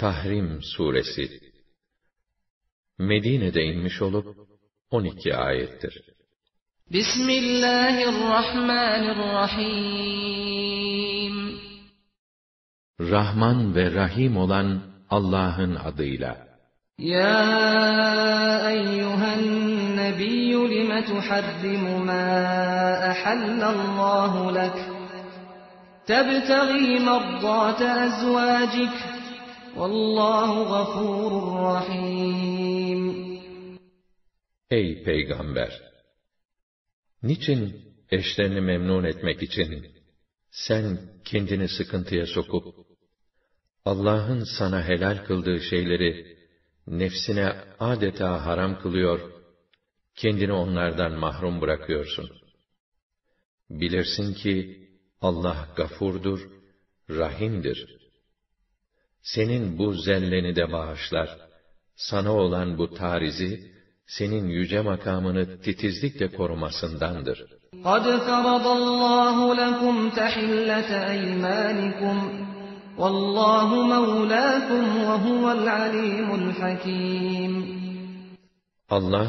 Tahrim suresi Medine'de inmiş olup 12 ayettir. Bismillahirrahmanirrahim Rahman ve Rahim olan Allah'ın adıyla. Ya eyyühen nebiyyü lime tuharrimu ma ahallallahu lek. Tebtegi merdate ezvacik. Vallahu gafurur rahim. Ey peygamber! Niçin eşlerini memnun etmek için sen kendini sıkıntıya sokup Allah'ın sana helal kıldığı şeyleri nefsine adeta haram kılıyor, kendini onlardan mahrum bırakıyorsun. Bilirsin ki Allah gafurdur, rahimdir Senin bu zelleni de bağışlar. Sana olan bu tarizi, senin yüce makamını titizlikle korumasındandır. قَدْ فَرَضَ اللّٰهُ لَكُمْ تَحِلَّةَ اَيْمَانِكُمْ وَاللّٰهُ مَوْلَاكُمْ وَهُوَ الْعَلِيمُ الْحَكِيمُ Allah,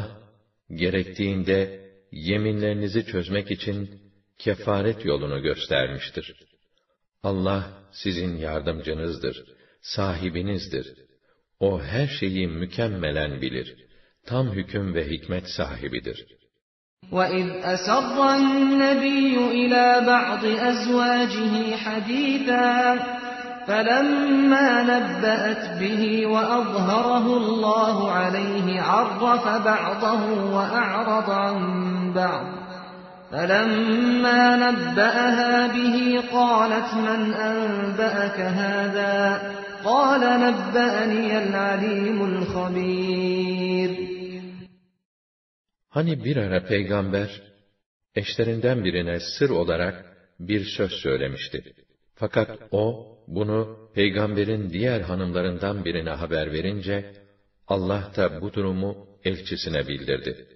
gerektiğinde yeminlerinizi çözmek için kefaret yolunu göstermiştir. Allah sizin yardımcınızdır, Sahibinizdir. O her şeyi mükemmelen bilir. Tam hüküm ve hikmet sahibidir. وَإِذْ أَسَرَّ النَّبِيُّ إِلَى بَعْضِ أَزْوَاجِهِ حَدِيثًا فَلَمَّا نَبَّأَتْ بِهِ وَأَظْهَرَهُ اللَّهُ عَلَيْهِ عَرَّفَ بَعْضَهُ وَأَعْرَضَ عَنْ بَعْضٍ فَلَمَّا نَبَّأَهَا بِهِ قَالَتْ مَنْ أَنْبَأَكَ هَذَا قَالَ نَبَّأَنِيَ الْعَلِيمُ الْخَبِيرُ Hani bir ara peygamber, eşlerinden birine sır olarak bir söz söylemişti. Fakat o, bunu peygamberin diğer hanımlarından birine haber verince, Allah da bu durumu elçisine bildirdi.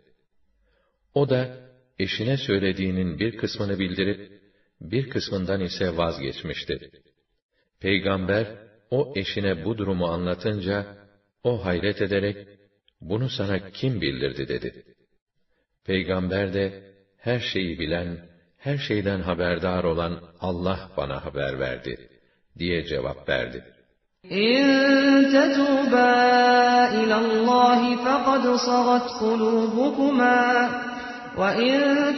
O da, eşine söylediğinin bir kısmını bildirip, bir kısmından ise vazgeçmişti. Peygamber, o eşine bu durumu anlatınca, o hayret ederek, bunu sana kim bildirdi dedi. Peygamber de, her şeyi bilen, her şeyden haberdar olan Allah bana haber verdi, diye cevap verdi. إِن تَتُوبَا إِلَى اللّٰهِ فَقَدْ صَغَتْ قُلُوبُكُمَا وَإِن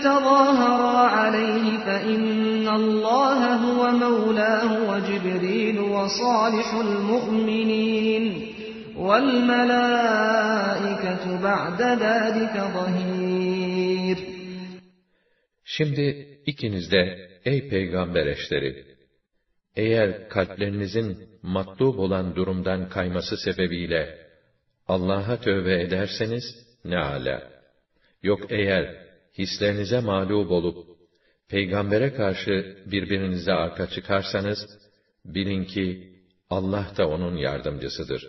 تَظَاهَرَا عَلَيْهِ فَإِنَّ اللّٰهَ هُوَ مَوْلَاهُ وَجِبْرِيلُ وَصَالِحُ الْمُؤْمِنِينَ وَالْمَلَائِكَةُ بَعْدَ ذَٰلِكَ ظَهِيرٌ Şimdi ikiniz de ey peygamber eşleri, eğer kalplerinizin matlub olan durumdan kayması sebebiyle Allah'a tövbe ederseniz ne ala. Yok eğer hislerinize mağlup olup, peygambere karşı birbirinize arka çıkarsanız, bilin ki Allah da onun yardımcısıdır.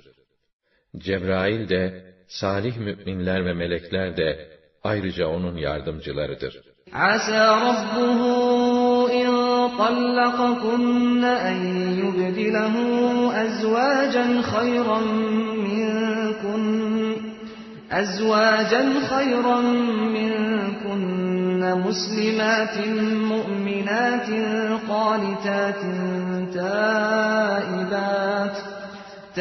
Cebrail de, salih müminler ve melekler de ayrıca onun yardımcılarıdır. Asa rabbuhu in tallakakunna en yubdilehu ezvacen hayran minkun, ezvacen hayran minkun مِّنكُنَّ مُسْلِمَاتٍ مُّؤْمِنَاتٍ قَانِتَاتٍ تَائِبَاتٍ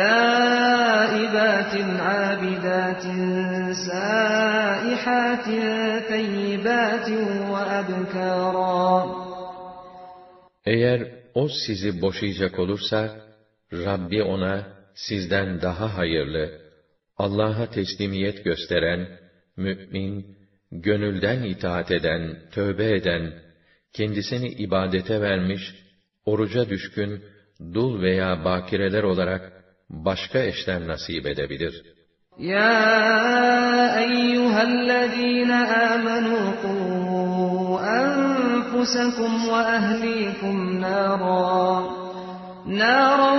تائبات عابدات سائحات ثيبات وأبكارا Eğer o sizi boşayacak olursa, Rabbi ona sizden daha hayırlı, Allah'a teslimiyet gösteren, mü'min, gönülden itaat eden, tövbe eden, kendisini ibadete vermiş, oruca düşkün, dul veya bakireler olarak başka eşler nasip edebilir. Ya eyyühellezîne âmenû qû enfusakum ve ehlikum nârâ نارا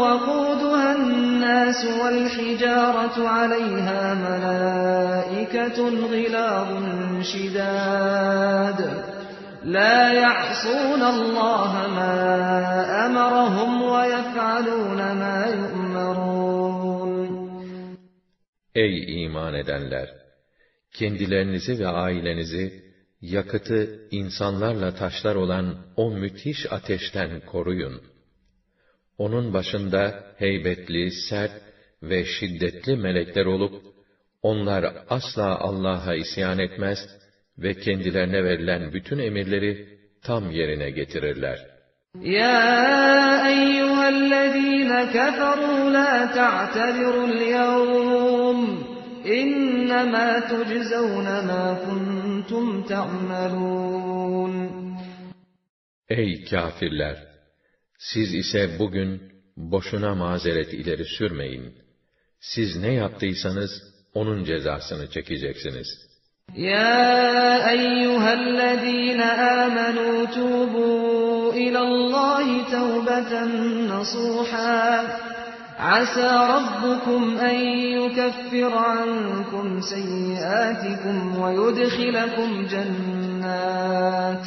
وقودها الناس والحجارة عليها ملائكة غلاظ شداد لا يعصون الله ما أمرهم ويفعلون ما يؤمرون Ey iman edenler! Kendilerinizi ve ailenizi, yakıtı insanlarla taşlar olan o müthiş ateşten koruyun. Onun başında heybetli, sert ve şiddetli melekler olup, onlar asla Allah'a isyan etmez ve kendilerine verilen bütün emirleri tam yerine getirirler. Ya eyyühellezîne keferû la ta'tebirul yevm İnnemâ tujzevne mâ kuntum ta'melûn Ey kafirler! Siz ise bugün boşuna mazeret ileri sürmeyin. Siz ne yaptıysanız onun cezasını çekeceksiniz. Ya eyyühellezîne âmenû tûbû ilallâhi tevbeten nasûhâ عسى ربكم أن يكفر عنكم سيئاتكم ويدخلكم جنات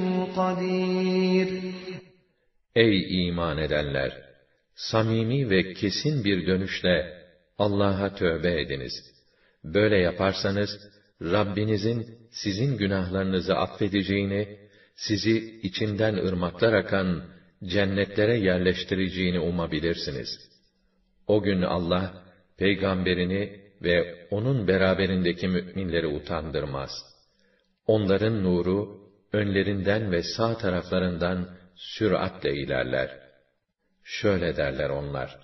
قدير Ey iman edenler! Samimi ve kesin bir dönüşle Allah'a tövbe ediniz. Böyle yaparsanız, Rabbinizin sizin günahlarınızı affedeceğini, sizi içinden ırmaklar akan cennetlere yerleştireceğini umabilirsiniz. O gün Allah, peygamberini ve onun beraberindeki müminleri utandırmaz. Onların nuru, önlerinden ve sağ taraflarından süratle ilerler. Şöyle derler onlar,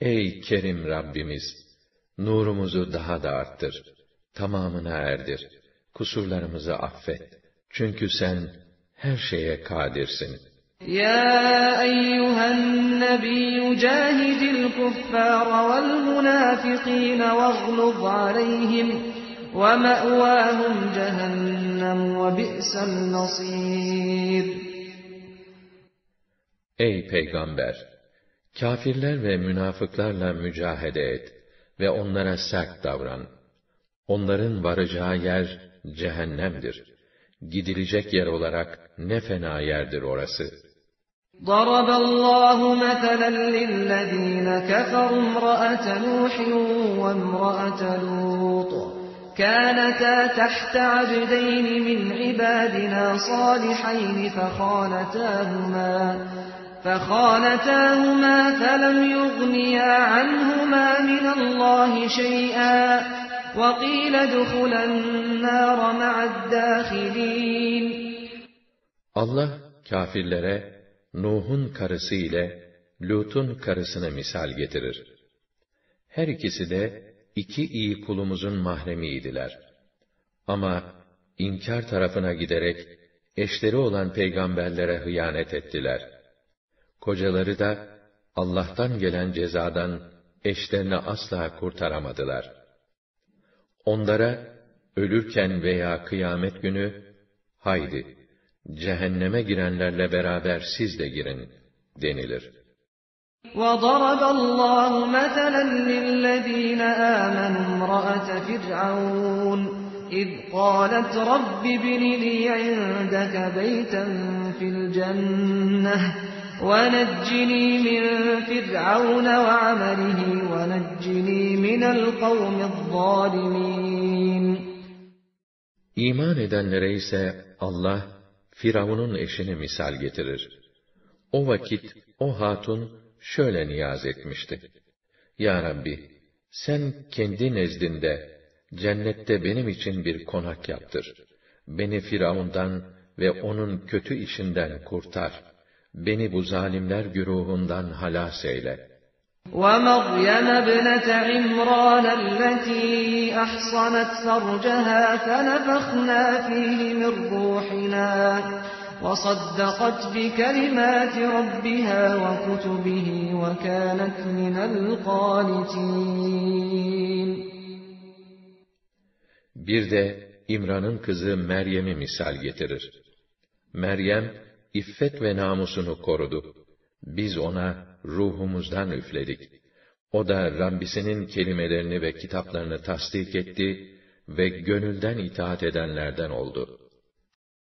Ey Kerim Rabbimiz! Nurumuzu daha da arttır, tamamına erdir, kusurlarımızı affet. Çünkü sen her şeye kadirsin. Ya eyyühen nebiyyü cahidil kuffara vel münafikine vaglub aleyhim. ومأواهم جهنم وبئس المصير Ey Peygamber! Kafirler ve münafıklarla mücahede et ve onlara sert davran. Onların varacağı yer cehennemdir. Gidilecek yer olarak ne fena yerdir orası.'' ضرب الله مثلا للذين كفروا امرأة نوح وامرأة لوط كانتا تحت عبدين من عبادنا صالحين فخانتاهما فخانتاهما فلم يغنيا عنهما من الله شيئا وقيل ادخلا النار مع الداخلين Allah kafirlere Nuh'un karısı ile Lut'un karısını misal getirir. Her ikisi de iki iyi kulumuzun mahremiydiler. Ama inkar tarafına giderek eşleri olan peygamberlere hıyanet ettiler. Kocaları da Allah'tan gelen cezadan eşlerini asla kurtaramadılar. Onlara ölürken veya kıyamet günü haydi cehenneme girenlerle beraber siz de girin denilir. وَضَرَبَ اللّٰهُ مَثَلًا لِلَّذ۪ينَ آمَنوا امْرَأَةَ فِرْعَوْنَ إِذْ قَالَتْ رَبِّ ابْنِ لِي عِندَكَ بَيْتًا فِي الْجَنَّةِ وَنَجِّنِي مِنْ فِرْعَوْنَ وَعَمَلِهِ وَنَجِّنِي مِنَ الْقَوْمِ الظَّالِمِينَ İman edenlere ise Allah Firavun'un eşini misal getirir. O vakit o hatun şöyle niyaz etmişti. Ya Rabbi, sen kendi nezdinde cennette benim için bir konak yaptır. Beni Firavundan ve onun kötü işinden kurtar. Beni bu zalimler güruhundan halas eyle. وَمَرْيَمَ ابْنَةَ عِمْرَانَ الَّتِي أَحْصَنَتْ فَرْجَهَا فَنَفَخْنَا فِيهِ مِنْ رُوحِنَا وَصَدَّقَتْ بِكَلِمَاتِ رَبِّهَا وَكُتُبِهِ وَكَانَتْ مِنَ الْقَانِتِينَ Bir de İmran'ın kızı Meryem'i misal getirir. Meryem, iffet ve namusunu korudu. Biz ona ruhumuzdan üfledik. O da Rabbisinin kelimelerini ve kitaplarını tasdik etti ve gönülden itaat edenlerden oldu.''